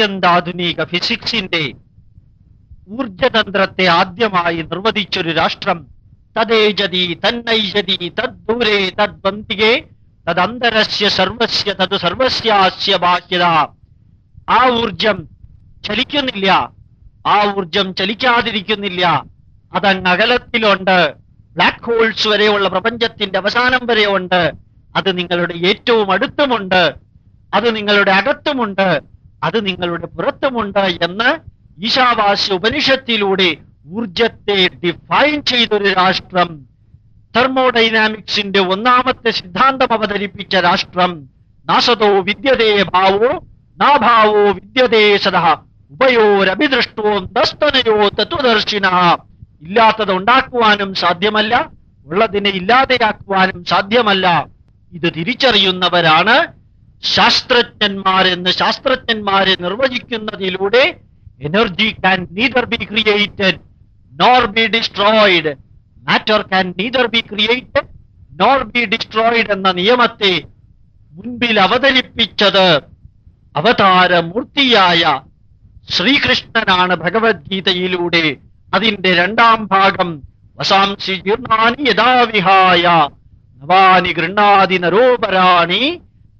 അത്യന്താധുനിക ഫിസിക്സിന്റെ ഊർജതന്ത്രത്തെ ആദ്യമായി നിർവചിച്ചൊരു രാഷ്ട്രം. തദേജതി തന്നൈജതി തദ്ദൂരേ തദ്വന്തികേ തദന്തരസ്യ സർവസ്യ തത് സർവസ്യാസ്യ ബാഹ്യത. ആ ഊർജം ചലിക്കുന്നില്ല. ആ ഊർജം ചലിക്കാതിരിക്കുന്നില്ല. അതങ്ങ് അകലത്തിലുണ്ട്. ബ്ലാക്ക് ഹോൾസ് വരെയുള്ള പ്രപഞ്ചത്തിന്റെ അവസാനം വരെ ഉണ്ട് അത് നിങ്ങളുടെ ഏറ്റവും അടുത്തുമുണ്ട്. അത് നിങ്ങളുടെ അകത്തുമുണ്ട്. അത് നിങ്ങളുടെ പുറത്തുമുണ്ട് എന്ന് ഈശാവാസ്യ ഉപനിഷത്തിലൂടെ ഊർജത്തെ ഡിഫൈൻ ചെയ്തൊരു രാഷ്ട്രം. തെർമോഡൈനാമിക്സിന്റെ ഒന്നാമത്തെ സിദ്ധാന്തം അവതരിപ്പിച്ച രാഷ്ട്രം. നാസതോ വിദ്യതേ ഭാവോ നാഭാവോ വിദ്യതേ സദ. ഉഭയോരഭിദൃഷ്ടോ ദസ്തനയോ തത്വദർശിന. ഇല്ലാത്തത് ഉണ്ടാക്കുവാനും സാധ്യമല്ല ഉള്ളതിനെ ഇല്ലാതെയാക്കുവാനും സാധ്യമല്ല. ഇത് തിരിച്ചറിയുന്നവരാണ് ശാസ്ത്രജ്ഞന്മാരെന്ന് ശാസ്ത്രജ്ഞന്മാരെ നിർവചിക്കുന്നതിലൂടെ energy can neither be created nor be destroyed matter can neither be created nor be destroyed എന്ന നിയമത്തെ മുൻപിൽ അവതരിപ്പിച്ചത് അവതാരമൂർത്തിയായ ശ്രീകൃഷ്ണനാണ് ഭഗവത്ഗീതയിലൂടെ. അതിന്റെ രണ്ടാം ഭാഗം വസാംസി ജീർണാനി യഥാവിഹായ നവാനി ഗൃഹാതി നരോപരാണി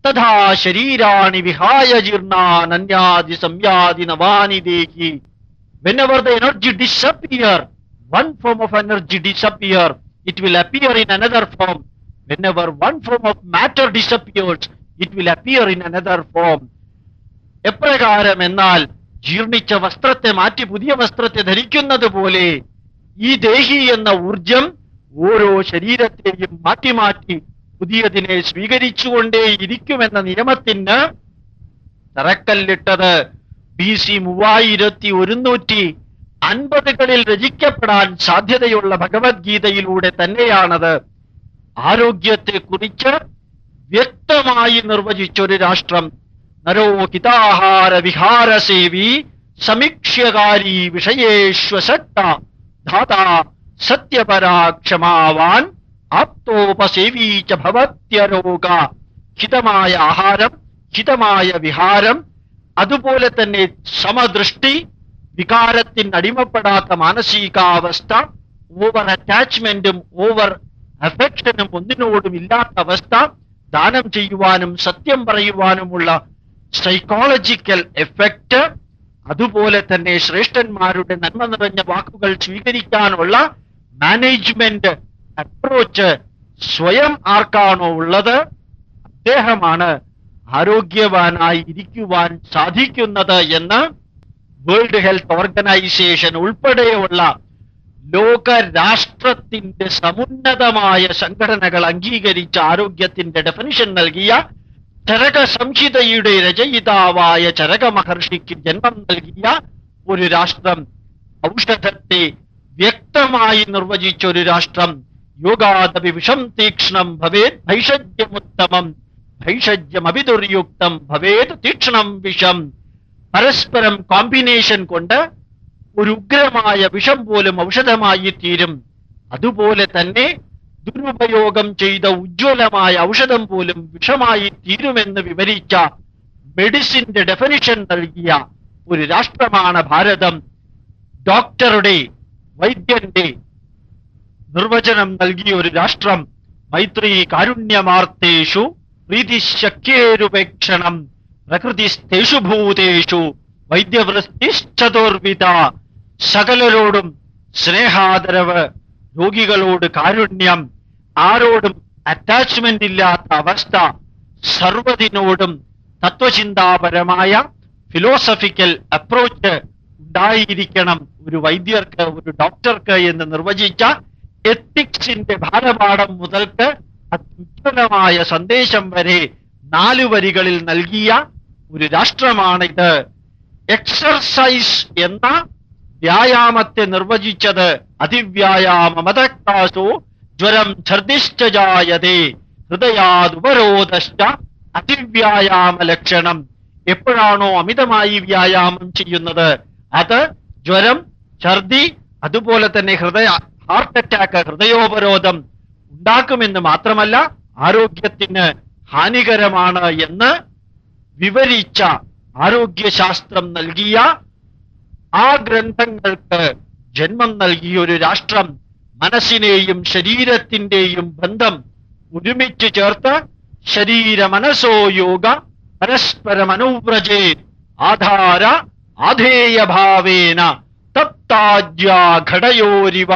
തഥാ ശരീരാണി വിഹായ ജീർണാനന്യാദി സംയാതി നവാനി ദേഹി whenever the energy disappear one form of energy disappear it will appear in another form whenever one form of matter disappears it will appear in another form എപ്രകാരം എന്നാൽ ജീർണിച്ച വസ്ത്രത്തെ മാറ്റി പുതിയ വസ്ത്രത്തെ ധരിക്കുന്നത് പോലെ ഈ ദേഹി എന്ന ഊർജം ഓരോ ശരീരത്തെയും മാറ്റി മാറ്റി പുതിയതിനെ സ്വീകരിച്ചുകൊണ്ടേ ഇരിക്കുമെന്ന നിയമത്തിന് തറക്കല്ലിട്ടത് ബി സി മൂവായിരത്തി ഒരുന്നൂറ്റി അൻപതുകളിൽ രചിക്കപ്പെടാൻ സാധ്യതയുള്ള ഭഗവത്ഗീതയിലൂടെ തന്നെയാണത്. ആരോഗ്യത്തെ കുറിച്ച് വ്യക്തമായി നിർവചിച്ചൊരു രാഷ്ട്രം. നരോ ഹിതാഹാര വിഹാരസേവി സമീക്ഷ്യകാരി വിഷയേഷ്വസക്ത ധാതാ സത്യപരാക്ഷമാവാൻ ആപ്തോപസേവീ ച ഭവത്യരോഗ ഹിതമായ ആഹാരം ഹിതമായ വിഹാരം അതുപോലെ തന്നെ സമദൃഷ്ടി വികാരത്തിന് അടിമപ്പെടാത്ത മാനസികാവസ്ഥ ഓവർ അറ്റാച്ച്മെന്റും ഓവർ അഫെക്ഷനും ഒന്നിനോടും ഇല്ലാത്ത അവസ്ഥ ദാനം ചെയ്യുവാനും സത്യം പറയുവാനുമുള്ള സൈക്കോളജിക്കൽ എഫക്റ്റ് അതുപോലെ തന്നെ ശ്രേഷ്ഠന്മാരുടെ നന്മ നിറഞ്ഞ വാക്കുകൾ സ്വീകരിക്കാനുള്ള മാനേജ്മെന്റ് അപ്രോച്ച് സ്വയം ആർക്കാണോ ഉള്ളത്? അദ്ദേഹമാണ് ആരോഗ്യവാനായി ഇരിക്കുവാൻ സാധിക്കുന്നത് എന്ന് വേൾഡ് ഹെൽത്ത് ഓർഗനൈസേഷൻ ഉൾപ്പെടെയുള്ള ലോക രാഷ്ട്രത്തിന്റെ സമുന്നതമായ സംഘടനകൾ അംഗീകരിച്ച ആരോഗ്യത്തിന്റെ ഡെഫിനിഷൻ നൽകിയ ചരക സംഹിതയുടെ രചയിതാവായ ചരക മഹർഷിക്ക് ജന്മം നൽകിയ ഒരു രാഷ്ട്രം. ഔഷധത്തെ വ്യക്തമായി നിർവചിച്ച ഒരു രാഷ്ട്രം. യോഗാദപി വിഷം തീക്ഷണം ഭവേത് ഭൈഷജ്യമുത്തമം. ഭൈഷജ്യമഭിദുർയുക്തം ഭവേത് തീക്ഷണം വിഷം. പരസ്പരം കോമ്പിനേഷൻ കൊണ്ട് ഒരു ഉഗ്രമായ വിഷം പോലും ഔഷധമായി തീരും അതുപോലെ തന്നെ ദുരുപയോഗം ചെയ്ത ഉജ്ജ്വലമായ ഔഷധം പോലും വിഷമായി തീരുമെന്ന് വിവരിച്ച മെഡിസിന്റെ ഡെഫിനിഷൻ നൽകിയ ഒരു രാഷ്ട്രമാണ് ഭാരതം. ഡോക്ടറുടെ വൈദ്യന്റെ നിർവചനം നൽകിയ ഒരു രാഷ്ട്രം മൈത്രി കാരുണ്യമാർത്തേഷു പ്രീതിശക്യേരുപേക്ഷണം പ്രകൃതിസ്തേഷു ഭൂതേഷു വൈദ്യവൃത്തിശ്ചതുർവിധ സകലരോടും സ്നേഹാദരവ് രോഗികളോട് കാരുണ്യം ആരോടും അറ്റാച്ച്മെന്റ് ഇല്ലാത്ത അവസ്ഥ സർവതിനോടും തത്വചിന്താപരമായ ഫിലോസഫിക്കൽ അപ്രോച്ച് ഉണ്ടായിരിക്കണം ഒരു വൈദ്യർക്ക് ഒരു ഡോക്ടർക്ക് എന്ന് നിർവചിച്ച എത്തിക്സിന്റെ ഭാരപാഠം മുതൽക്ക് അത്യുജ്വലമായ സന്ദേശം വരെ നാലു വരികളിൽ നൽകിയ ഒരു രാഷ്ട്രമാണിത്. എക്സർസൈസ് എന്ന വ്യായാമത്തെ നിർവചിച്ചത് അതിവ്യായാമതക്താസോ ജ്വരം ഛർദിശ്ചായതേ ഹൃദയാതുപരോധശ്ച അതിവ്യായാമ ലക്ഷണം. എപ്പോഴാണോ അമിതമായി വ്യായാമം ചെയ്യുന്നത്? അത് ജ്വരം ഛർദി അതുപോലെ തന്നെ ഹൃദയ ഹാർട്ട് അറ്റാക്ക് ഹൃദയോപരോധം ഉണ്ടാക്കുമെന്ന് മാത്രമല്ല ആരോഗ്യത്തിന് ഹാനികരമാണ് എന്ന് വിവരിച്ച ആരോഗ്യശാസ്ത്രം നൽകിയ ആ ഗ്രന്ഥങ്ങൾക്ക് ജന്മം നൽകിയ ഒരു രാഷ്ട്രം മനസ്സിനെയും ശരീരത്തിന്റെയും ബന്ധം ഒരുമിച്ച് ചേർത്ത് ശരീര മനസ്സോ യോഗ പരസ്പരമനുവ്രജേ ആധാര ആധേയഭാവേന തപ്താജ്യാ ഘടയോരിവ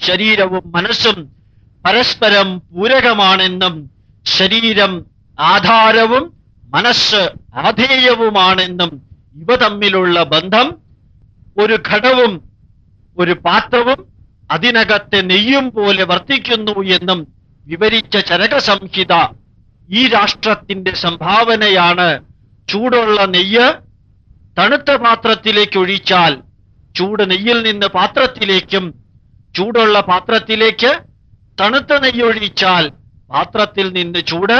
ശരീരവും മനസ്സും പരസ്പരം പൂരകമാണെന്നും ശരീരം ആധാരവും മനസ്സ് ആധേയവുമാണെന്നും ഇവ തമ്മിലുള്ള ബന്ധം ഒരു ഘടവും ഒരു പാത്രവും അതിനകത്തെ നെയ്യും പോലെ വർത്തിക്കുന്നു എന്നും വിവരിച്ച ചരകസംഹിത ഈ രാഷ്ട്രത്തിന്റെ സംഭാവനയാണ്. ചൂടുള്ള നെയ്യ് തണുത്ത പാത്രത്തിലേക്ക് ഒഴിച്ചാൽ ചൂട് നെയ്യിൽ നിന്ന് പാത്രത്തിലേക്കും ചൂടുള്ള പാത്രത്തിലേക്ക് തണുത്ത നെയ്യൊഴിച്ചാൽ പാത്രത്തിൽ നിന്ന് ചൂട്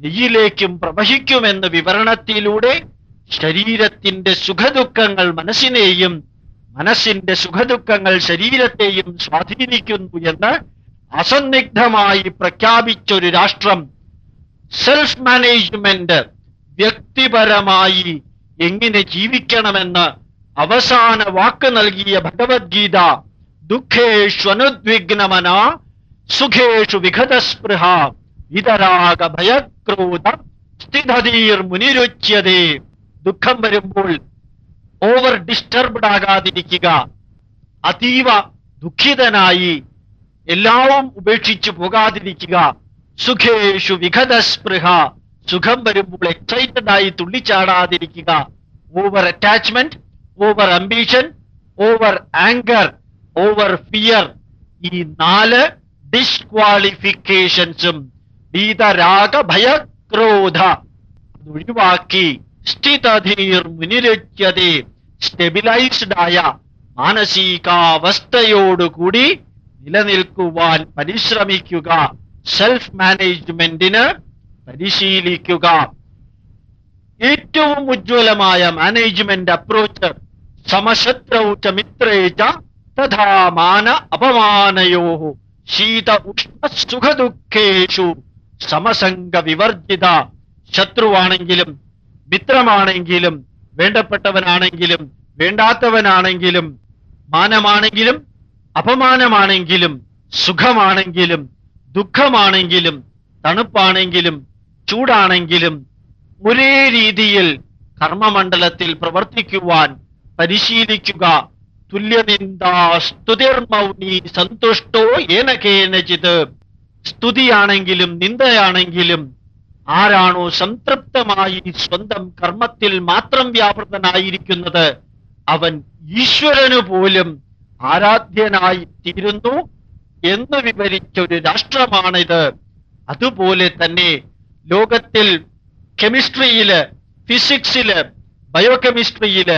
നെയ്യിലേക്കും പ്രവഹിക്കുമെന്ന വിവരണത്തിലൂടെ ശരീരത്തിന്റെ സുഖദുഃഖങ്ങൾ മനസ്സിനെയും മനസ്സിന്റെ സുഖദുഃഖങ്ങൾ ശരീരത്തെയും സ്വാധീനിക്കുന്നു എന്ന് അസന്നിഗ്ധമായി പ്രഖ്യാപിച്ചൊരു രാഷ്ട്രം സെൽഫ് മാനേജ്മെന്റ് വ്യക്തിപരമായി എങ്ങനെ ജീവിക്കണമെന്ന് അവസാന വാക്ക് നൽകിയ ഭഗവത്ഗീത ദുഃഖേഷു അനുദ്വിഗ്നമന സുഖേഷു വിഘതസ്പൃഹ ഇതരാഗ ഭയക്രോധ സ്ഥിതീർ മുനിരുച്യതേ ദുഃഖം വരുമ്പോൾ ഓവർ ഡിസ്റ്റർബ്ഡ് ആകാതിരിക്കുക അതീവ ദുഃഖിതനായി എല്ലാവും ഉപേക്ഷിച്ചു പോകാതിരിക്കുക സുഖേഷു വിഘതസ്പൃഹ സുഖം വരുമ്പോൾ എക്സൈറ്റഡ് ആയി തുള്ളിച്ചാടാതിരിക്കുക over attachment over ambition over anger over fear ഈ നാല് ഡിസ്ക്വാളിഫിക്കേഷൻസും ഭീതരാഗ ഭയക്രോധ ഒഴിവാക്കി. സ്ഥിതധീർ മുനിരജ്യതേ സ്റ്റെബിലൈസ്ഡ് ആയ മാനസികാവസ്ഥയോടുകൂടി നിലനിൽക്കുവാൻ പരിശ്രമിക്കുക. സെൽഫ് മാനേജ്മെന്റിന് പരിശീലിക്കുക. ഏറ്റവും ഉജ്ജ്വലമായ മാനേജ്മെന്റ് അപ്രോച്ച് സമശത്രൗ ച ച തഥാ മാന അപമാനയോ ശീത ഉഷ്ണസുഖദുഃഖേഷു സമസംഗ വിവർജിത ശത്രുവാണെങ്കിലും മിത്രമാണെങ്കിലും വേണ്ടപ്പെട്ടവനാണെങ്കിലും വേണ്ടാത്തവനാണെങ്കിലും മാനമാണെങ്കിലും അപമാനമാണെങ്കിലും സുഖമാണെങ്കിലും ദുഃഖമാണെങ്കിലും തണുപ്പാണെങ്കിലും ചൂടാണെങ്കിലും ഒരേ രീതിയിൽ കർമ്മമണ്ഡലത്തിൽ പ്രവർത്തിക്കുവാൻ പരിശീലിക്കുക സന്തുഷ്ടോ സ്തുതിയാണെങ്കിലും നിന്ദയാണെങ്കിലും ആരാണോ സംതൃപ്തമായി സ്വന്തം കർമ്മത്തിൽ മാത്രം വ്യാപൃതനായിരിക്കുന്നത്? അവൻ ഈശ്വരനു പോലും ആരാധ്യനായി തീരുന്നു എന്ന് വിവരിച്ച ഒരു രാഷ്ട്രമാണിത്. അതുപോലെ തന്നെ ലോകത്തിൽ കെമിസ്ട്രിയിൽ ഫിസിക്സിൽ ബയോകെമിസ്ട്രിയിൽ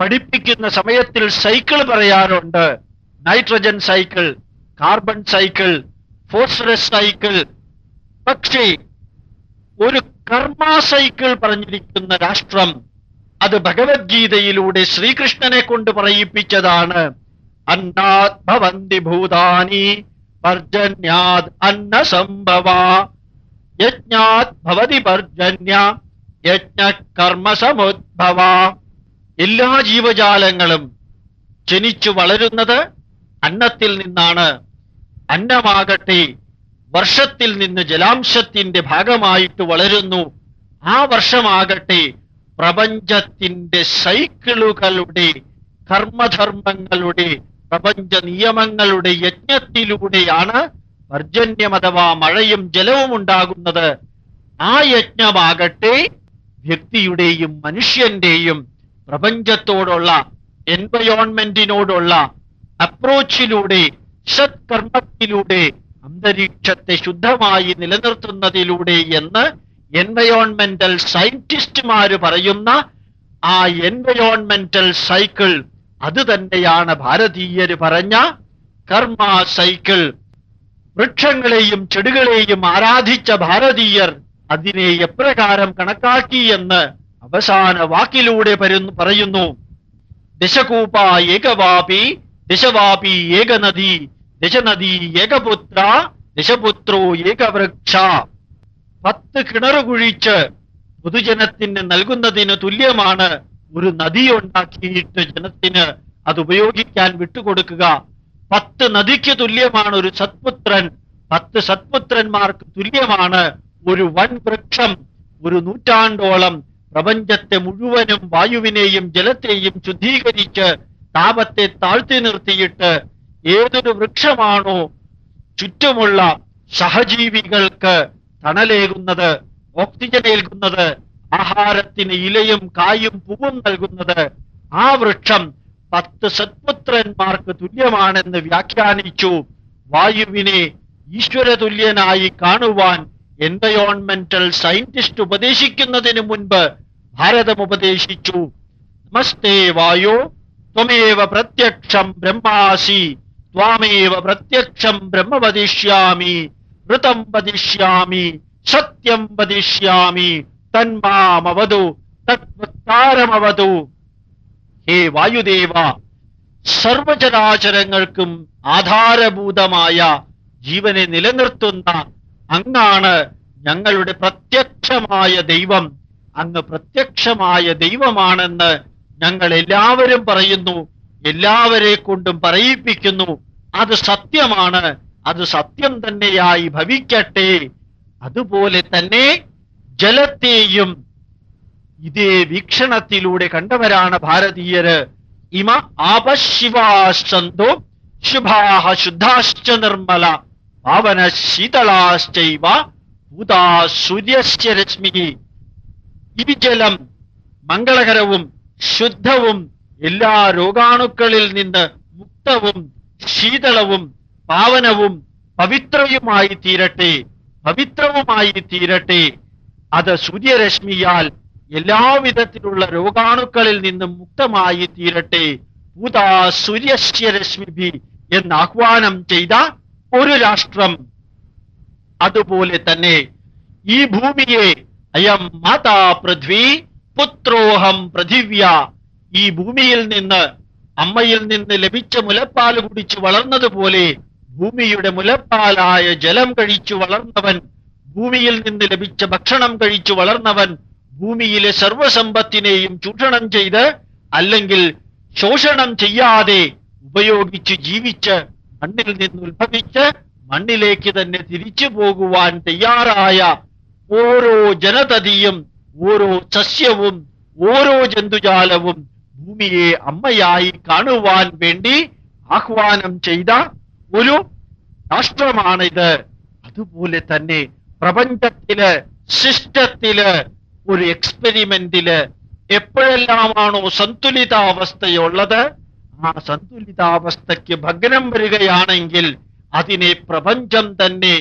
പഠിപ്പിക്കുന്ന സമയത്തിൽ സൈക്കിൾ പറയാറുണ്ട് nitrogen cycle carbon cycle phosphorus cycle പക്ഷേ ഒരു കർമ്മ സൈക്കിൾ പറഞ്ഞിരിക്കുന്ന രാഷ്ട്രം അത് ഭഗവത്ഗീതയിലൂടെ ശ്രീകൃഷ്ണനെ കൊണ്ട് പറയിപ്പിച്ചതാണ്. അന്നാത് ഭവന്തി ഭൂതാനി പർജന്യാത് അന്ന സംഭവ യജ്ഞാത് ഭവതി പർജന്യ യജ്ഞ കർമ്മ സമുദ്ഭവ. എല്ലാ ജീവജാലങ്ങളും ജനിച്ചു വളരുന്നത് അന്നത്തിൽ നിന്നാണ്. അന്നമാകട്ടെ വർഷത്തിൽ നിന്ന് ജലാംശത്തിന്റെ ഭാഗമായിട്ട് വളരുന്നു. ആ വർഷമാകട്ടെ പ്രപഞ്ചത്തിന്റെ സൈക്കിളുകളുടെ കർമ്മധർമ്മങ്ങളുടെ പ്രപഞ്ച നിയമങ്ങളുടെ യജ്ഞത്തിലൂടെയാണ് പർജന്യം അഥവാ മഴയും ജലവും ഉണ്ടാകുന്നത്. ആ യജ്ഞമാകട്ടെ വ്യക്തിയുടെയും മനുഷ്യന്റെയും പ്രപഞ്ചത്തോടുള്ള എൻവയോൺമെന്റിനോടുള്ള അപ്രോച്ചിലൂടെ സത്കർമ്മത്തിലൂടെ അന്തരീക്ഷത്തെ ശുദ്ധമായി നിലനിർത്തുന്നതിലൂടെ എന്ന് എൻവയോൺമെന്റൽ സയന്റിസ്റ്റുമാര് പറയുന്ന ആ എൻവയോൺമെന്റൽ സൈക്കിൾ അത് തന്നെയാണ് ഭാരതീയര് പറഞ്ഞ കർമ്മ സൈക്കിൾ വൃക്ഷങ്ങളെയും ചെടികളെയും ആരാധിച്ച ഭാരതീയർ അതിനെ എപ്രകാരം കണക്കാക്കി എന്ന് അവസാന വാക്കിലൂടെ പറയുന്നു. ദശകൂപ ഏകവാപി ദശവാപി ഏകനദി ദശനദി ഏകപുത്ര ദശപുത്രോ ഏകവൃക്ഷ. പത്ത് കിണർ കുഴിച്ച് പൊതുജനത്തിന് നൽകുന്നതിന് തുല്യമാണ് ഒരു നദി ഉണ്ടാക്കിയിട്ട് ജനത്തിന് അത് ഉപയോഗിക്കാൻ വിട്ടുകൊടുക്കുക. പത്ത് നദിക്ക് തുല്യമാണ് ഒരു സത്പുത്രൻ. പത്ത് സത്പുത്രന്മാർക്ക് തുല്യമാണ് ഒരു വൻ വൃക്ഷം ഒരു നൂറ്റാണ്ടോളം പ്രപഞ്ചത്തെ മുഴുവനും വായുവിനെയും ജലത്തെയും ശുദ്ധീകരിച്ച് താപത്തെ താഴ്ത്തി നിർത്തിയിട്ട് ഏതൊരു വൃക്ഷമാണോ ചുറ്റുമുള്ള സഹജീവികൾക്ക് തണലേകുന്നത് ഓക്സിജൻ ഏൽക്കുന്നത് ആഹാരത്തിന് ഇലയും കായും പൂവും നൽകുന്നത് ആ വൃക്ഷം പത്ത് സത്പുത്രന്മാർക്ക് തുല്യമാണെന്ന് വ്യാഖ്യാനിച്ചു. വായുവിനെ ഈശ്വര തുല്യനായി കാണുവാൻ എൻവയോൺമെന്റൽ സയന്റിസ്റ്റ് ഉപദേശിക്കുന്നതിന് മുൻപ് ഭാരതം ഉപദേശിച്ചു നമസ്തേ വായോ. ത്വമേവ പ്രത്യക്ഷം ബ്രഹ്മാസി. ത്വാമേവ പ്രത്യക്ഷം ബ്രഹ്മ വദിഷ്യാമി ഋതം വദിഷ്യാമി. സത്യം വദിഷ്യാമി. തന്മാമവതു. തത്വത്താരമവതു. ഹേ വായുദേവ സർവചരാചരങ്ങൾക്കും ആധാരഭൂതമായ ജീവനെ നിലനിർത്തുന്ന അങ്ങാണ് ഞങ്ങളുടെ പ്രത്യക്ഷമായ ദൈവം. അങ്ങ് പ്രത്യക്ഷമായ ദൈവമാണെന്ന് ഞങ്ങൾ എല്ലാവരും പറയുന്നു എല്ലാവരെ കൊണ്ടും പറയിപ്പിക്കുന്നു. അത് സത്യമാണ് അത് സത്യം തന്നെയായി ഭവിക്കട്ടെ. അതുപോലെ തന്നെ ജലത്തെയും ഇതേ വീക്ഷണത്തിലൂടെ കണ്ടവരാണ് ഭാരതീയര്. ഇമ ആപശിവാസന്തോ ശുഭാഹ ശുദ്ധാശ്ച നിർമ്മല പാവന ശീതളാശ്ചൈവ ഭൂതാ സൂര്യസ്യ രശ്മി. ഈ ജലം മംഗളകരവും ശുദ്ധവും എല്ലാ രോഗാണുക്കളിൽ നിന്ന് മുക്തവും ശീതളവും പാവനവും പവിത്രയുമായി തീരട്ടെ പവിത്രവുമായി തീരട്ടെ. അത് സൂര്യരശ്മിയാൽ എല്ലാവിധത്തിലുള്ള രോഗാണുക്കളിൽ നിന്നും മുക്തമായി തീരട്ടെ. ഭൂതാ സൂര്യശ്യരശ്മിഭി രശ്മിഭി എന്ന് ആഹ്വാനം ചെയ്ത ഒരു രാഷ്ട്രം. അതുപോലെ തന്നെ ഈ ഭൂമിയെ അയം മാതാ പൃഥ്വി പുത്രോഹം പൃഥിവ്യ ഈ ഭൂമിയിൽ നിന്ന് അമ്മയിൽ നിന്ന് ലഭിച്ച മുലപ്പാൽ കുടിച്ചു വളർന്നതുപോലെ ഭൂമിയുടെ മുലപ്പാലായ ജലം കഴിച്ചു വളർന്നവൻ ഭൂമിയിൽ നിന്ന് ലഭിച്ച ഭക്ഷണം കഴിച്ചു വളർന്നവൻ ഭൂമിയിലെ സർവസമ്പത്തിനെയും ചൂഷണം ചെയ്ത് അല്ലെങ്കിൽ ശോഷണം ചെയ്യാതെ ഉപയോഗിച്ച് ജീവിച്ച് മണ്ണിൽ നിന്ന് ഉത്ഭവിച്ച് മണ്ണിലേക്ക് തന്നെ തിരിച്ചു പോകുവാൻ തയ്യാറായ ഓരോ ജനതതിയും ഓരോ സസ്യവും ഓരോ ജന്തുജാലവും ഭൂമിയെ അമ്മയായി കാണുവാൻ വേണ്ടി ആഹ്വാനം ചെയ്ത ഒരു രാഷ്ട്രമാണിത്. അതുപോലെ തന്നെ പ്രപഞ്ചത്തിൽ സിസ്റ്റത്തിൽ ഒരു എക്സ്പെരിമെന്റിൽ എപ്പോഴെല്ലാമാണോ സന്തുലിതാവസ്ഥയുള്ളത് ആ സന്തുലിതാവസ്ഥയ്ക്ക് ഭഗ്നം വരികയാണെങ്കിൽ അതിനെ പ്രപഞ്ചം തന്നെ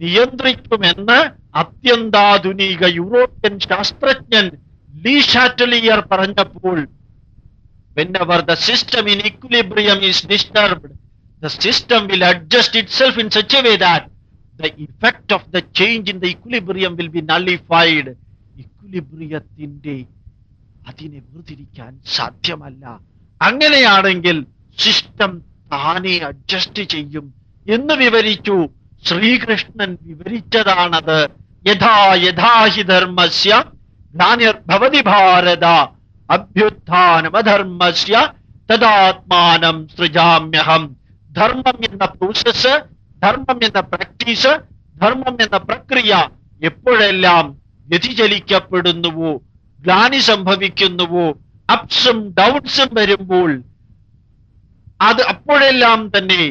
നിയന്ത്രിക്കുമെന്ന് അത്യന്താധുനിക യൂറോപ്യൻ ശാസ്ത്രജ്ഞൻ ലീഷാറ്റലിയർ പറഞ്ഞപ്പോൾ അതിനെ വേർതിരിക്കാൻ സാധ്യമല്ല. അങ്ങനെയാണെങ്കിൽ സിസ്റ്റം താനെ അഡ്ജസ്റ്റ് ചെയ്യും എന്ന് വിവരിച്ചു. ശ്രീകൃഷ്ണൻ വിവരിച്ചതാണത്. യഥാ യഥാഹി ധർമ്മസ്യ ഗ്ലാനിർഭവതി ഭാരത അഭ്യുത്ഥാനമധർമ്മസ്യ തദാത്മാനം സൃജാമ്യഹം. ധർമ്മം എന്ന പ്രോസസ് ധർമ്മം എന്ന പ്രാക്ടീസ് ധർമ്മം എന്ന പ്രക്രിയ എപ്പോഴെല്ലാം വ്യതിചലിക്കപ്പെടുന്നുവോ ഗ്ലാനി സംഭവിക്കുന്നുവോ അപ്സും ഡൗൺസും വരുമ്പോൾ അത് അപ്പോഴെല്ലാം തന്നെ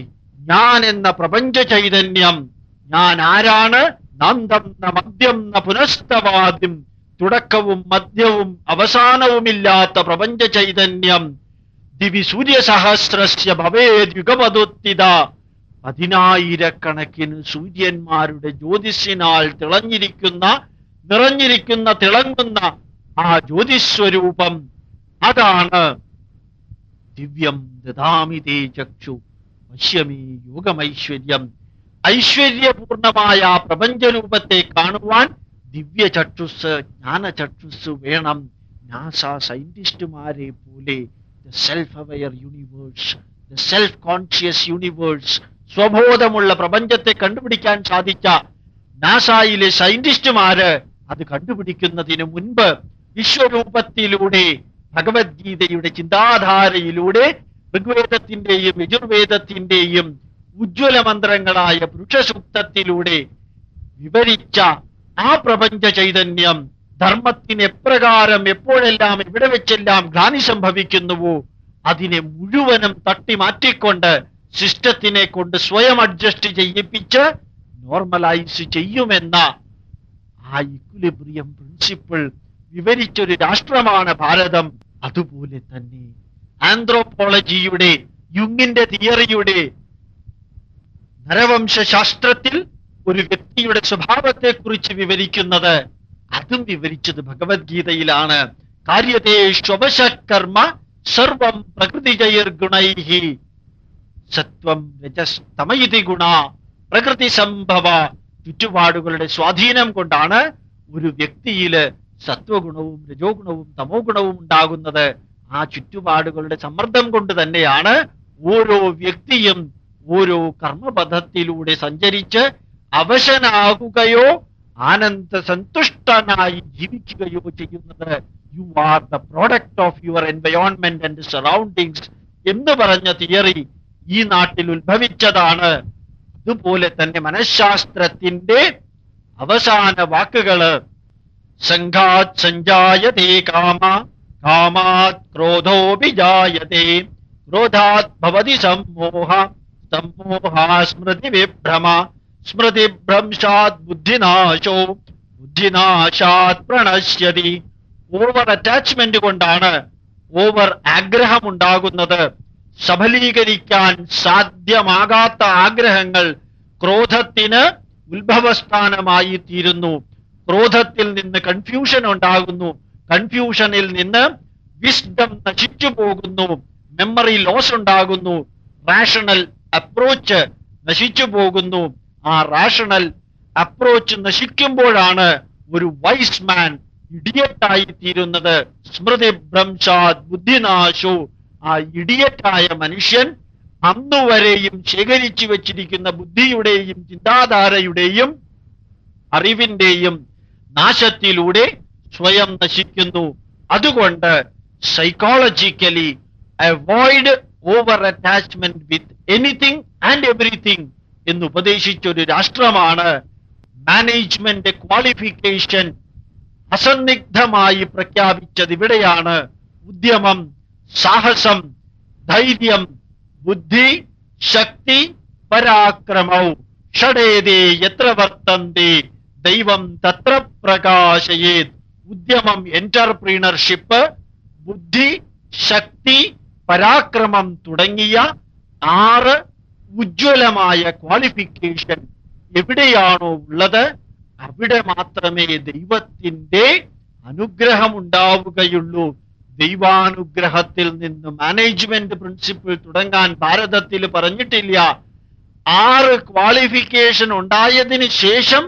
ഞാൻ എന്ന പ്രപഞ്ച ചൈതന്യം ഞാൻ ആരാണ് നന്ദം മദ്യം ന പുനസ്തവാദ്യം തുടക്കവും മദ്യവും അവസാനവുമില്ലാത്ത പ്രപഞ്ച ചൈതന്യം. ദിവി സൂര്യസഹസ്രസ്യ ഭവേദ് യുഗപതുത്തിത പതിനായിരക്കണക്കിന് സൂര്യന്മാരുടെ ജ്യോതിസിനാൽ തിളഞ്ഞിരിക്കുന്ന നിറഞ്ഞിരിക്കുന്ന തിളങ്ങുന്ന ആ ജ്യോതിസ്വരൂപം. അതാണ് ദിവ്യം ദദാമി തേ ചക്ഷു. പശ്യമേ യോഗമൈശ്വര്യം. ഐശ്വര്യപൂർണമായ പ്രപഞ്ചരൂപത്തെ കാണുവാൻ ദിവ്യ ചക്ഷുസ് ജ്ഞാന ചക്ഷുസ് വേണം. നാസ സയന്റിസ്റ്റുമാരെ പോലെ self aware universe self conscious universe സ്വബോധമുള്ള പ്രപഞ്ചത്തെ കണ്ടുപിടിക്കാൻ സാധിച്ച നാസായിലെ സയന്റിസ്റ്റുമാര് അത് കണ്ടുപിടിക്കുന്നതിന് മുൻപ് വിശ്വരൂപത്തിലൂടെ ഭഗവത്ഗീതയുടെ ചിന്താധാരയിലൂടെ ഋഗ്വേദത്തിന്റെയും യജുർവേദത്തിന്റെയും ഉജ്ജ്വല മന്ത്രങ്ങളായ പുരുഷസൂക്തത്തിലൂടെ വിവരിച്ച ആ പ്രപഞ്ച ചൈതന്യം ധർമ്മത്തിന് എപ്രകാരം എപ്പോഴെല്ലാം എവിടെ വെച്ചെല്ലാം ഗ്ലാനി സംഭവിക്കുന്നുവോ അതിനെ മുഴുവനും തട്ടി മാറ്റിക്കൊണ്ട് സിസ്റ്റത്തിനെ കൊണ്ട് സ്വയം അഡ്ജസ്റ്റ് ചെയ്യിപ്പിച്ച് നോർമലൈസ് ചെയ്യുമെന്ന ആ ഇക്വിലിബ്രിയം പ്രിൻസിപ്പിൾ വിവരിച്ചൊരു രാഷ്ട്രമാണ് ഭാരതം. അതുപോലെ തന്നെ ആന്ത്രോപോളജിയുടെ യുങ്ങിന്റെ തിയറിയുടെ നരവംശാസ്ത്രത്തിൽ ഒരു വ്യക്തിയുടെ സ്വഭാവത്തെക്കുറിച്ച് വിവരിക്കുന്നത് അതും വിവരിച്ചത് ഭഗവത്ഗീതയിലാണ്. കാര്യതേ ശ്വപശകർമ്മ സർവം പ്രകൃതിജൈർഗുണൈഹി സത്വം രജസ്തമയുതി ഗുണ പ്രകൃതി സംഭവ ചുറ്റുപാടുകളുടെ സ്വാധീനം കൊണ്ടാണ് ഒരു വ്യക്തിയിൽ സത്വഗുണവും രജോ ഗുണവും തമോ ഗുണവും ഉണ്ടാകുന്നത്. ആ ചുറ്റുപാടുകളുടെ സമ്മർദ്ദം കൊണ്ട് തന്നെയാണ് ഓരോ വ്യക്തിയും ഓരോ കർമ്മപഥത്തിലൂടെ സഞ്ചരിച്ച് അവശനാകുകയോ ആനന്ദ സന്തുഷ്ടനായി ജീവിക്കുകയോ ചെയ്യുന്നത്. You are the product of your environment and surroundings എന്ന് പറഞ്ഞ തിയറി ഈ നാട്ടിൽ ഉത്ഭവിച്ചതാണ്. അതുപോലെ തന്നെ മനഃശാസ്ത്രത്തിന്റെ അവസാന വാക്കുകൾ സംഘാത് സഞ്ജായതേ കാമ കാമാത് ക്രോധോപി ജായതേ ക്രോധാത് ഭവതി സമ്മോഹ. സമ്മോഹാ സ്മൃതി സ്മൃതി ഭ്രംശാത് ബുദ്ധിനാശോ. ബുദ്ധിനാശാത് പ്രണശ്യതി. ഓവർ അറ്റാച്ച്മെന്റ് കൊണ്ടാണ് ഓവർ ആഗ്രഹം ഉണ്ടാകുന്നത് സഫലീകരിക്കാൻ സാധ്യമാകാത്ത ആഗ്രഹങ്ങൾ ക്രോധത്തിന് ഉത്ഭവസ്ഥാനമായി തീരുന്നു ക്രോധത്തിൽ നിന്ന് കൺഫ്യൂഷൻ ഉണ്ടാകുന്നു. കൺഫ്യൂഷനിൽ നിന്ന് വിസ്ഡം നശിച്ചു പോകുന്നു മെമ്മറി ലോസ് ഉണ്ടാകുന്നു റാഷണൽ അപ്രോച്ച് നശിച്ചു പോകുന്നു. ആ റാഷണൽ അപ്രോച്ച് നശിക്കുമ്പോഴാണ് ഒരു വൈസ് മാൻ ഇഡിയറ്റായി തീരുന്നത്. സ്മൃതി ഭ്രംശാത് ബുദ്ധിനാശോ. ആ ഇഡിയറ്റായ മനുഷ്യൻ അന്നുവരെയും ശേഖരിച്ചു വച്ചിരിക്കുന്ന ബുദ്ധിയുടെയും ചിന്താധാരയുടെയും അറിവിന്റെയും നാശത്തിലൂടെ സ്വയം നശിക്കുന്നു. അതുകൊണ്ട് psychologically avoid over attachment with anything and everything എന്ന് ഉപദേശിച്ച ഒരു രാഷ്ട്രമാണ് മാനേജ്മെന്റ് ക്വാളിഫിക്കേഷൻ അസന്നിഗ്ധമായി പ്രഖ്യാപിച്ചത് ഇവിടെയാണ്. ഉദ്യമം സാഹസം ധൈര്യം ബുദ്ധി ശക്തി പരാക്രമവും ഷടേതേ എത്ര വർത്തന്തി ദൈവം തത്ര പ്രകാശയേത്. ഉദ്യമം എന്റർപ്രീണർഷിപ്പ് ബുദ്ധി ശക്തി പരാക്രമം തുടങ്ങിയ ആറ് ഉജ്ജ്വലമായ ക്വാളിഫിക്കേഷൻ എവിടെയാണോ ഉള്ളത് അവിടെ മാത്രമേ അനുഗ്രഹം ഉണ്ടാവുകയുള്ളൂ ദൈവാനുഗ്രഹത്തിൽ നിന്ന് മാനേജ്മെന്റ് പ്രിൻസിപ്പിൾ തുടങ്ങാൻ ഭാരതത്തിൽ പറഞ്ഞിട്ടില്ല. ആറ് ക്വാളിഫിക്കേഷൻ ഉണ്ടായതിനു ശേഷം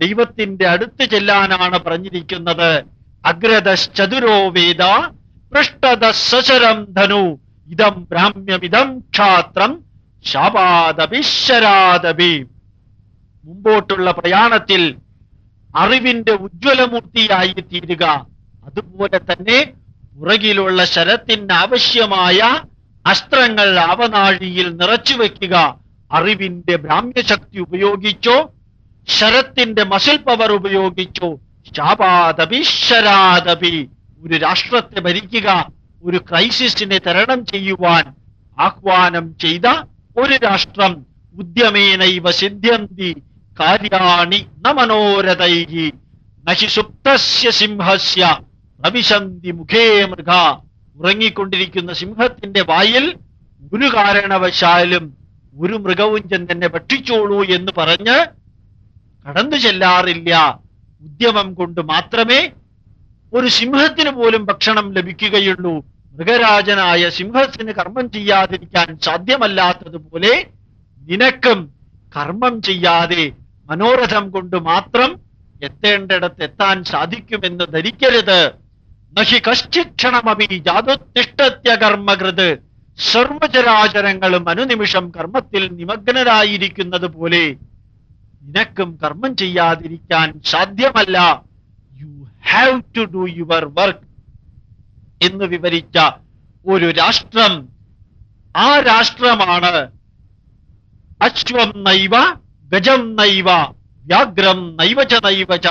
ദൈവത്തിന്റെ അടുത്ത് ചെല്ലാനാണ് പറഞ്ഞിരിക്കുന്നത്. അഗ്രതശ്ചതുരോ വേദ പൃഷ്ഠത സശരം ധനു ഇതം ബ്രാഹ്മ്യമിതം ക്ഷാത്രം ശാപാദപി മുമ്പോട്ടുള്ള പ്രയാണത്തിൽ അറിവിന്റെ ഉജ്ജ്വലമൂർത്തിയായി തീരുക അതുപോലെ തന്നെ പുറകിലുള്ള ശരത്തിന് ആവശ്യമായ അസ്ത്രങ്ങൾ ആവനാഴിയിൽ നിറച്ചു വെക്കുക അറിവിന്റെ ബ്രാഹ്മ്യശക്തി ഉപയോഗിച്ചോ ശരത്തിന്റെ മസിൽ പവർ ഉപയോഗിച്ചു. ശാപാദപി ശരാദപി ഒരു രാഷ്ട്രത്തെ ഭരിക്കുക ഒരു ക്രൈസിസിനെ തരണം ചെയ്യുവാൻ ആഹ്വാനം ചെയ്ത ഒരു രാഷ്ട്രം. ഉദ്യമേനൈവ സിദ്ധ്യന്തി കാര്യാണി ന മനോരഥൈഹി. നശിസുപ്തസ്യ സിംഹസ്യ പ്രവിശന്തി മുഖേ മൃഗ. ഉറങ്ങിക്കൊണ്ടിരിക്കുന്ന സിംഹത്തിന്റെ വായിൽ ഒരു കാരണവശാലും ഒരു മൃഗവും ചെന്നെ ഭക്ഷിച്ചോളൂ എന്ന് പറഞ്ഞ് കടന്നു ചെല്ലാറില്ല. ഉദ്യമം കൊണ്ട് മാത്രമേ ഒരു സിംഹത്തിന് പോലും ഭക്ഷണം ലഭിക്കുകയുള്ളൂ. മൃഗരാജനായ സിംഹത്തിന് കർമ്മം ചെയ്യാതിരിക്കാൻ സാധ്യമല്ലാത്തതുപോലെ നിനക്കും കർമ്മം ചെയ്യാതെ മനോരഥം കൊണ്ട് മാത്രം എത്തേണ്ടിടത്ത് എത്താൻ സാധിക്കുമെന്ന് ധരിക്കരുത്. നഹി കശ്ചിക്ഷണമപി ജാതുത്തിഷ്ടത്യ കർമ്മകൃത്. സർവചരാചരങ്ങളും അനുനിമിഷം കർമ്മത്തിൽ നിമഗ്നരായിരിക്കുന്നത് പോലെ നിനക്കും കർമ്മം ചെയ്യാതിരിക്കാൻ സാധ്യമല്ല. You have to do your work എന്ന് വിവരിച്ച ഒരു രാഷ്ട്രം. ആ രാഷ്ട്രമാണ് അശ്വം നൈവ ഗജം നൈവ വ്യാഗ്രം നൈവച നൈവച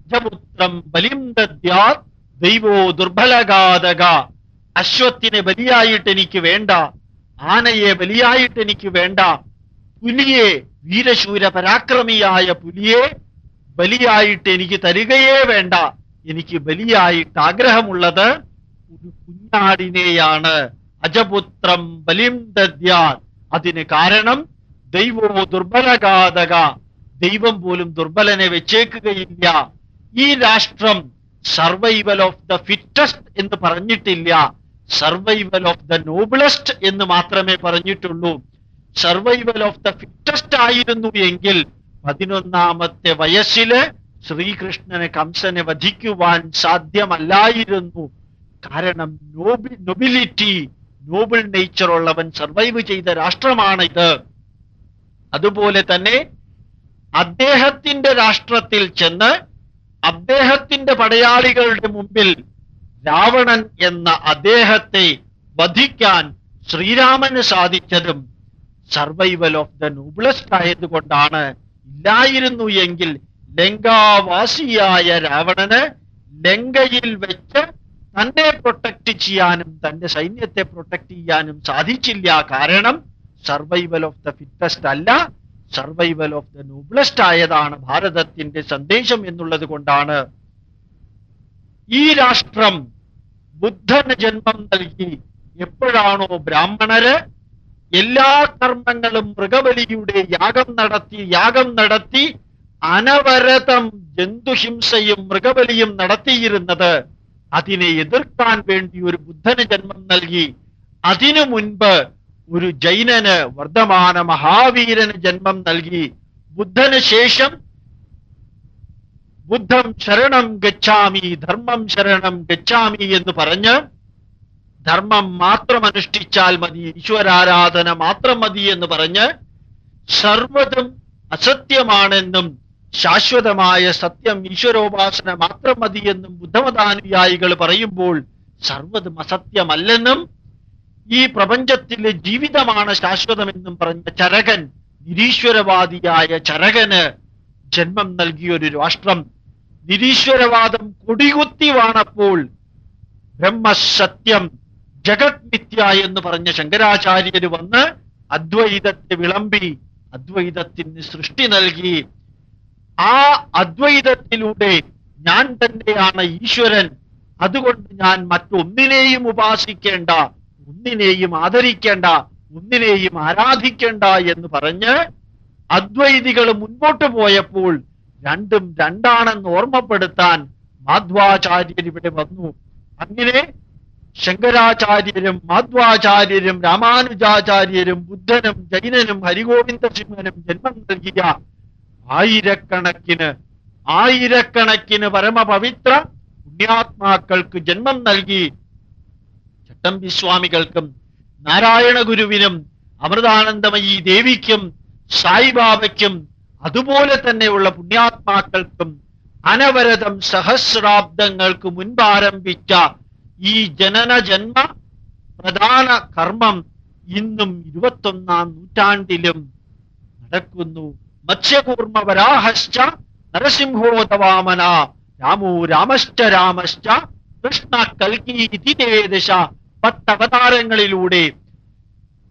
അജപുത്രം ബലിം ദദ്യാ ദൈവോ ദുർബലഗാതക അശ്വത്തിനെ ബലിയായിട്ട് എനിക്ക് വേണ്ട ആനയെ ബലിയായിട്ട് എനിക്ക് വേണ്ട പുലിയെ വീരശൂര പരാക്രമിയായ പുലിയെ ബലിയായിട്ട് എനിക്ക് തരികയേ വേണ്ട. എനിക്ക് ബലിയായിട്ട് ആഗ്രഹമുള്ളത് ഒരു കുഞ്ഞാടിനെയാണ്. അജപുത്രം ബലിം ദദ്യാൻ അതിന് കാരണം ദൈവോ ദുർബലഘാതക. ദൈവം പോലും ദുർബലനെ വെച്ചേക്കുകയില്ല. ഈ രാഷ്ട്രം സർവൈവൽ ഓഫ് ദ ഫിറ്റസ്റ്റ് എന്ന് പറഞ്ഞിട്ടില്ല. സർവൈവൽ ഓഫ് ദ നോബിളസ്റ്റ് എന്ന് മാത്രമേ പറഞ്ഞിട്ടുള്ളൂ. സർവൈവൽ ഓഫ് ദ ഫിറ്റസ്റ്റ് ആയിരുന്നു എങ്കിൽ പതിനൊന്നാമത്തെ വയസ്സിൽ ശ്രീകൃഷ്ണനെ കംസനെ വധിക്കുവാൻ സാധ്യമല്ലായിരുന്നു. കാരണം നോബി നൊബിലിറ്റി നോബിൾ നേച്ചർ ഉള്ളവൻ സർവൈവ് ചെയ്ത രാഷ്ട്രമാണ് ഇത് അതുപോലെ തന്നെ അദ്ദേഹത്തിന്റെ രാഷ്ട്രത്തിൽ ചെന്ന് അദ്ദേഹത്തിന്റെ പടയാളികളുടെ മുമ്പിൽ രാവണൻ എന്ന അദ്ദേഹത്തെ വധിക്കാൻ ശ്രീരാമന് സാധിച്ചതും സർവൈവൽ ഓഫ് ദ നോബിളസ്റ്റ് ആയതുകൊണ്ടാണ് ഇല്ലായിരുന്നു എങ്കിൽ ലങ്കാവാസിയായ രാവണന് ലങ്കയിൽ വെച്ച് തന്നെ പ്രൊട്ടക്ട് ചെയ്യാനും തന്റെ സൈന്യത്തെ പ്രൊട്ടക്ട് ചെയ്യാനും സാധിച്ചില്ല. കാരണം സർവൈവൽ ഓഫ് ദ ഫിറ്റസ്റ്റ് അല്ല സർവൈവൽ ഓഫ് ദ നോബിളസ്റ്റ് ആയതാണ് ഭാരതത്തിന്റെ സന്ദേശം എന്നുള്ളത് കൊണ്ടാണ് ഈ രാഷ്ട്രം ബുദ്ധന് ജന്മം നൽകി. എപ്പോഴാണോ ബ്രാഹ്മണര് എല്ലാ കർമ്മങ്ങളും മൃഗബലിയുടെ യാഗം നടത്തി യാഗം നടത്തി അനവരതം ജന്തുഹിംസയും മൃഗബലിയും നടത്തിയിരുന്നത് അതിനെ എതിർക്കാൻ വേണ്ടി ഒരു ബുദ്ധന് ജന്മം നൽകി. അതിനു മുൻപ് ഒരു ജൈനന് വർദ്ധമാന മഹാവീരന് ജന്മം നൽകി. ബുദ്ധന് ശേഷം ബുദ്ധം ശരണം ഗച്ഛാമി ധർമ്മം ശരണം ഗച്ഛാമി എന്ന് പറഞ്ഞ് ധർമ്മം മാത്രം അനുഷ്ഠിച്ചാൽ മതി ഈശ്വരാരാധന മാത്രം മതി എന്ന് പറഞ്ഞ് സർവതും അസത്യമാണെന്നും ശാശ്വതമായ സത്യം ഈശ്വരോപാസന മാത്രം മതി എന്നും ബുദ്ധമതാനുയായികൾ പറയുമ്പോൾ സർവതും അസത്യമല്ലെന്നും ഈ പ്രപഞ്ചത്തിലെ ജീവിതമാണ് ശാശ്വതമെന്നും പറഞ്ഞ ചരകൻ നിരീശ്വരവാദിയായ ചരകന് ജന്മം നൽകിയ ഒരു രാഷ്ട്രം. നിരീശ്വരവാദം കൊടികുത്തി വാണപ്പോൾ ബ്രഹ്മസത്യം ജഗത് മിഥ്യ എന്ന് പറഞ്ഞ ശങ്കരാചാര്യര് വന്ന് അദ്വൈതത്തെ വിളമ്പി അദ്വൈതത്തിന് സൃഷ്ടി നൽകി. ആ അദ്വൈതത്തിലൂടെ ഞാൻ തന്നെയാണ് ഈശ്വരൻ. അതുകൊണ്ട് ഞാൻ മറ്റൊന്നിനെയും ഉപാസിക്കേണ്ട ഒന്നിനെയും ആദരിക്കേണ്ട ഒന്നിനെയും ആരാധിക്കേണ്ട എന്ന് പറഞ്ഞ് അദ്വൈതികൾ മുൻപോട്ട് പോയപ്പോൾ രണ്ടും രണ്ടാണെന്ന് ഓർമ്മപ്പെടുത്താൻ മാധ്വാചാര്യർ ഇവിടെ വന്നു. അങ്ങനെ ശങ്കരാചാര്യരും മാധ്വാചാര്യരും രാമാനുജാചാര്യരും ബുദ്ധനും ജൈനനും ഹരിഗോവിന്ദ സിംഹനും ജന്മം നൽകിയ ആയിരക്കണക്കിന് ആയിരക്കണക്കിന് പരമപവിത്ര പുണ്യാത്മാക്കൾക്ക് ജന്മം നൽകി. ചട്ടമ്പിസ്വാമികൾക്കും നാരായണ ഗുരുവിനും അമൃതാനന്ദമയി ദേവിക്കും സായിബാബയ്ക്കും അതുപോലെ തന്നെയുള്ള പുണ്യാത്മാക്കൾക്കും അനവരതം സഹസ്രാബ്ദങ്ങൾക്ക് മുൻപ് ആരംഭിച്ച ഈ ജനന ജന്മ പ്രധാന കർമ്മം ഇന്നും ഇരുപത്തൊന്നാം നൂറ്റാണ്ടിലും നടക്കുന്നു. മത്സ്യകൂർമ്മ വരാഹശ്ച നരസിംഹോതവാമന രാമോ രാമശ്ച രാമശ്ച കൃഷ്ണ കൽക്കി ദിശ പത്തവതാരങ്ങളിലൂടെ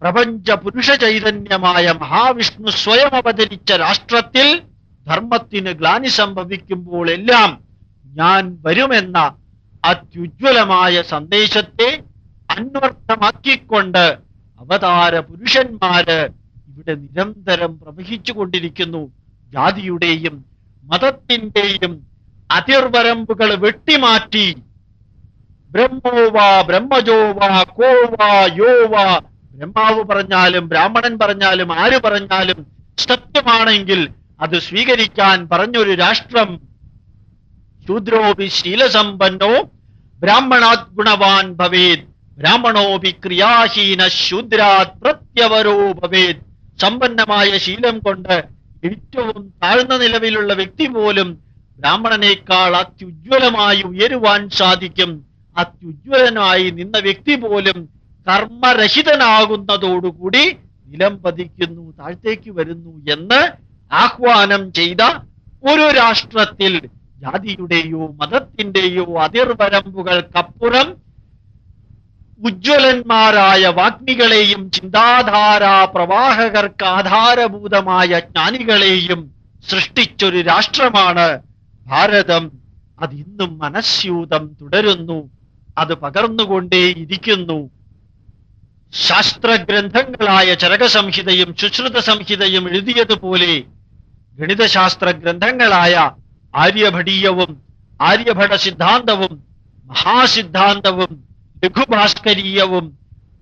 പ്രപഞ്ച പുരുഷ ചൈതന്യമായ മഹാവിഷ്ണു സ്വയം അവതരിച്ച രാഷ്ട്രത്തിൽ ധർമ്മത്തിന് ഗ്ലാനി സംഭവിക്കുമ്പോൾ എല്ലാം ഞാൻ വരുമെന്ന അത്യുജ്വലമായ സന്ദേശത്തെ അന്വർത്ഥമാക്കിക്കൊണ്ട് അവതാര പുരുഷന്മാര് ഇവിടെ നിരന്തരം പ്രവഹിച്ചു കൊണ്ടിരിക്കുന്നു ജാതിയുടെയും മതത്തിന്റെയും അതിർവരമ്പുകൾ വെട്ടിമാറ്റി. ബ്രഹ്മോവാ ബ്രഹ്മജോവാ കോവാ യോവാ ബ്രഹ്മാവ് പറഞ്ഞാലും ബ്രാഹ്മണൻ പറഞ്ഞാലും ആര് പറഞ്ഞാലും സത്യമാണെങ്കിൽ അത് സ്വീകരിക്കാൻ പറഞ്ഞൊരു രാഷ്ട്രം ശൂദ്രോപി ശീലസമ്പന്നോ ബ്രാഹ്മണാത് ഗുണവാൻ ഭവേത് ബ്രാഹ്മണോപി ക്രിയാഹീന ശൂദ്രാത് പ്രത്യവരോ ഭവേത് സമ്പന്നമായ ശീലം കൊണ്ട് ഏറ്റവും താഴ്ന്ന നിലവിലുള്ള വ്യക്തി പോലും ബ്രാഹ്മണനേക്കാൾ അത്യുജ്വലമായി ഉയരുവാൻ സാധിക്കും। അത്യുജ്വലനായി നിന്ന വ്യക്തി പോലും കർമ്മരഹിതനാകുന്നതോടുകൂടി നിലം പതിക്കുന്നു താഴ്ത്തേക്ക് വരുന്നു എന്ന് ആഹ്വാനം ചെയ്ത ഒരു രാഷ്ട്രത്തിൽ ജാതിയുടെയോ മതത്തിന്റെയോ അതിർവരമ്പുകൾക്കപ്പുറം ഉജ്ജ്വലന്മാരായ വാഗ്മികളെയും ചിന്താധാരാ പ്രവാഹകർക്ക് ആധാരഭൂതമായ ജ്ഞാനികളെയും സൃഷ്ടിച്ചൊരു രാഷ്ട്രമാണ് ഭാരതം. അതിന്നും മനസ്യൂതം തുടരുന്നു. അത് പകർന്നുകൊണ്ടേയിരിക്കുന്നു ശാസ്ത്രഗ്രന്ഥങ്ങളായ ചരകസംഹിതയും ശുശ്രുത സംഹിതയും എഴുതിയതുപോലെ ഗണിതശാസ്ത്ര ഗ്രന്ഥങ്ങളായ ആര്യഭടീയവും ആര്യഭട സിദ്ധാന്തവും മഹാസിദ്ധാന്തവും ലഘുഭാസ്കരീയവും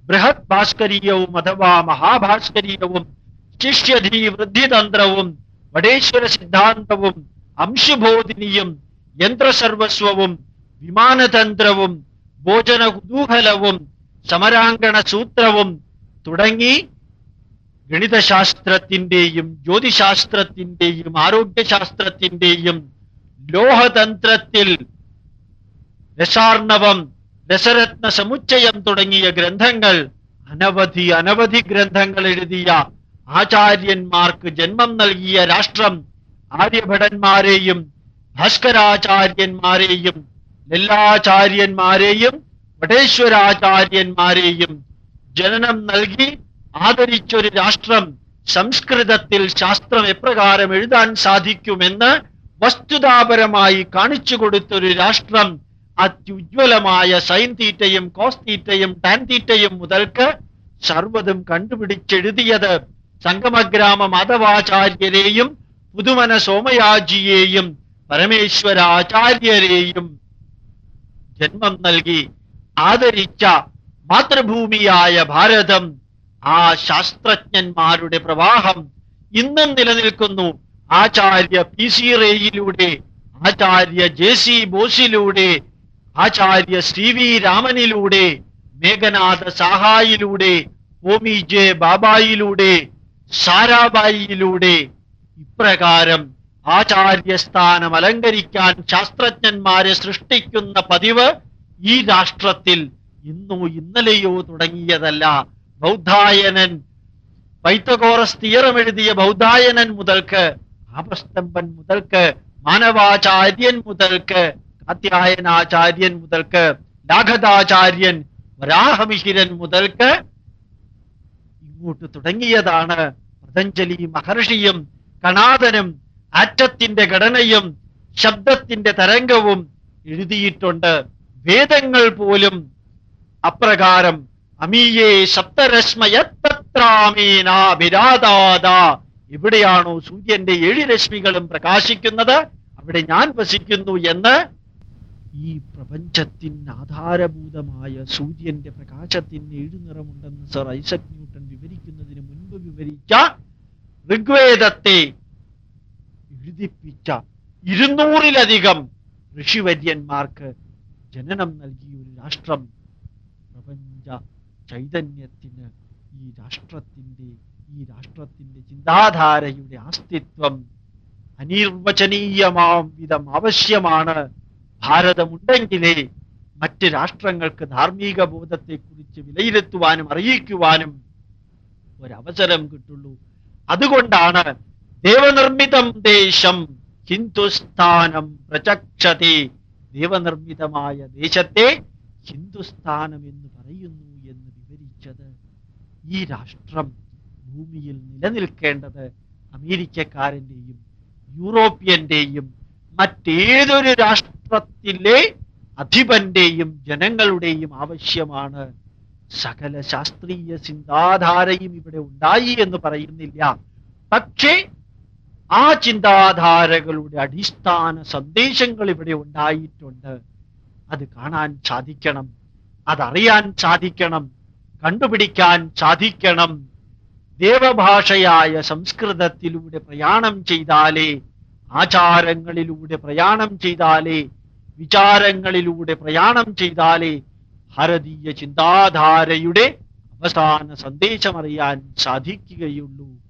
ബൃഹത് ഭാസ്കരീയവും അഥവാ മഹാഭാസ്കരീയവും ശിഷ്യധി വൃദ്ധിതന്ത്രവും വടേശ്വര സിദ്ധാന്തവും അംശുബോധിനിയും യന്ത്രസർവസ്വവും വിമാനതന്ത്രവും ഭോജന കുതൂഹലവും സമരാങ്കണ സൂത്രവും തുടങ്ങി ഗണിതശാസ്ത്രത്തിന്റെയും ജ്യോതിശാസ്ത്രത്തിന്റെയും ആരോഗ്യശാസ്ത്രത്തിന്റെയും ലോഹതന്ത്രത്തിൽ രസാർണവം ദശരത്ന സമുച്ചയം തുടങ്ങിയ ഗ്രന്ഥങ്ങൾ അനവധി അനവധി ഗ്രന്ഥങ്ങൾ എഴുതിയ ആചാര്യന്മാർക്ക് ജന്മം നൽകിയ രാഷ്ട്രം ആര്യഭടന്മാരെയും ഭാസ്കരാചാര്യന്മാരെയും ലല്ലാചാര്യന്മാരെയും വടേശ്വരാചാര്യന്മാരെയും ജനനം നൽകി ആദരിച്ചൊരു രാഷ്ട്രം സംസ്കൃതത്തിൽ ശാസ്ത്രം എപ്രകാരം എഴുതാൻ സാധിക്കുമെന്ന് വസ്തുതാപരമായി കാണിച്ചു കൊടുത്തൊരു രാഷ്ട്രം അത്യുജ്വലമായ സൈൻ തീറ്റയും കോസ് തീറ്റയും ടാൻ തീറ്റയും മുതൽക്ക് സർവതും കണ്ടുപിടിച്ചെഴുതിയത് സംഗമഗ്രാമ മാധവാചാര്യരെയും പുതുമന സോമയാജിയെയും പരമേശ്വരാചാര്യരെയും ജന്മം നൽകി. ആദരിച്ച മാതൃഭൂമിയായ ഭാരതം ആ ശാസ്ത്രജ്ഞന്മാരുടെ പ്രവാഹം ഇന്നും നിലനിൽക്കുന്നു. ആചാര്യ പി സി റേയിലൂടെ ആചാര്യ ജെ സി ബോസിലൂടെ ആചാര്യ സി വി രാമനിലൂടെ മേഘനാഥ സാഹായിലൂടെ ഹോമി ജെ ബാബായിലൂടെ സാരാബായിയിലൂടെ ഇപ്രകാരം ആചാര്യസ്ഥാനം അലങ്കരിക്കാൻ ശാസ്ത്രജ്ഞന്മാരെ സൃഷ്ടിക്കുന്ന പതിവ് ഈ രാഷ്ട്രത്തിൽ ഇന്നോ ഇന്നലെയോ തുടങ്ങിയതല്ല. ബൗദ്ധായനൻ വൈത്തകോറസ് തീയറമെഴുതിയ ബൗദ്ധായനൻ മുതൽക്ക് ആപസ്തംഭൻ മുതൽക്ക് മാനവാചാര്യൻ മുതൽക്ക് കാത്യായനാചാര്യൻ മുതൽക്ക് ലാഘതാചാര്യൻ വരാഹമിഹിരൻ മുതൽക്ക് ഇങ്ങോട്ട് തുടങ്ങിയതാണ് പതഞ്ജലി മഹർഷിയും കണാദനും ആറ്റത്തിന്റെ ഘടനയും ശബ്ദത്തിന്റെ തരംഗവും എഴുതിയിട്ടുണ്ട്. വേദങ്ങൾ പോലും അപ്രകാരം അമീയേ സപ്തരശ്മയത്തത്രാമേനാഭിരാതാദ എവിടെയാണോ സൂര്യന്റെ ഏഴ് രശ്മികളും പ്രകാശിക്കുന്നത്. അവിടെ ഞാൻ വസിക്കുന്നു എന്ന് ഈ പ്രപഞ്ചത്തിന് ആധാരഭൂതമായ സൂര്യന്റെ പ്രകാശത്തിന് ഏഴു നിറമുണ്ടെന്ന് സർ ഐസക് ന്യൂട്ടൺ വിവരിക്കുന്നതിന് മുൻപ് വിവരിച്ച ഋഗ്വേദത്തെ എഴുതിപ്പിച്ച ഇരുന്നൂറിലധികം ഋഷിവര്യന്മാർക്ക് ജനനം നൽകിയ ഒരു രാഷ്ട്രം. പ്രപഞ്ച ചൈതന്യത്തിന് ഈ രാഷ്ട്രത്തിന്റെ ഈ രാഷ്ട്രത്തിന്റെ ചിന്താധാരയുടെ അസ്തിത്വം അനിർവചനീയമാം വിധം ആവശ്യമാണ്. ഭാരതമുണ്ടെങ്കിലേ മറ്റ് രാഷ്ട്രങ്ങൾക്ക് ധാർമ്മിക ബോധത്തെക്കുറിച്ച് വിലയിരുത്തുവാനും അറിയിക്കുവാനും ഒരവസരം കിട്ടുള്ളൂ. അതുകൊണ്ടാണ് ദേവനിർമ്മിതം ദേശം ഹിന്ദുസ്ഥാനം പ്രചക്ഷത്തെ ദേവനിർമ്മിതമായ ദേശത്തെ ഹിന്ദുസ്ഥാനം എന്ന് പറയുന്നു എന്ന് വിവരിച്ചത് ഈ രാഷ്ട്രം. ഭൂമിയിൽ നിലനിൽക്കേണ്ടത് അമേരിക്കക്കാരന്റെയും യൂറോപ്യന്റെയും മറ്റേതൊരു രാഷ്ട്രത്തിലെ അധിപന്റെയും ജനങ്ങളുടെയും ആവശ്യമാണ്. സകല ശാസ്ത്രീയ ചിന്താധാരയും ഇവിടെ ഉണ്ടായി എന്ന് പറയുന്നില്ല. പക്ഷേ ആ ചിന്താധാരകളുടെ അടിസ്ഥാന സന്ദേശങ്ങൾ ഇവിടെ ഉണ്ടായിട്ടുണ്ട്. അത് കാണാൻ സാധിക്കണം അതറിയാൻ സാധിക്കണം കണ്ടുപിടിക്കാൻ സാധിക്കണം. ദേവഭാഷയായ സംസ്കൃതത്തിലൂടെ പ്രയാണം ചെയ്താലേ ആചാരങ്ങളിലൂടെ പ്രയാണം ചെയ്താലേ വിചാരങ്ങളിലൂടെ പ്രയാണം ചെയ്താലേ ഭാരതീയ ചിന്താധാരയുടെ അവസാന സന്ദേശമറിയാൻ സാധിക്കുകയുള്ളൂ.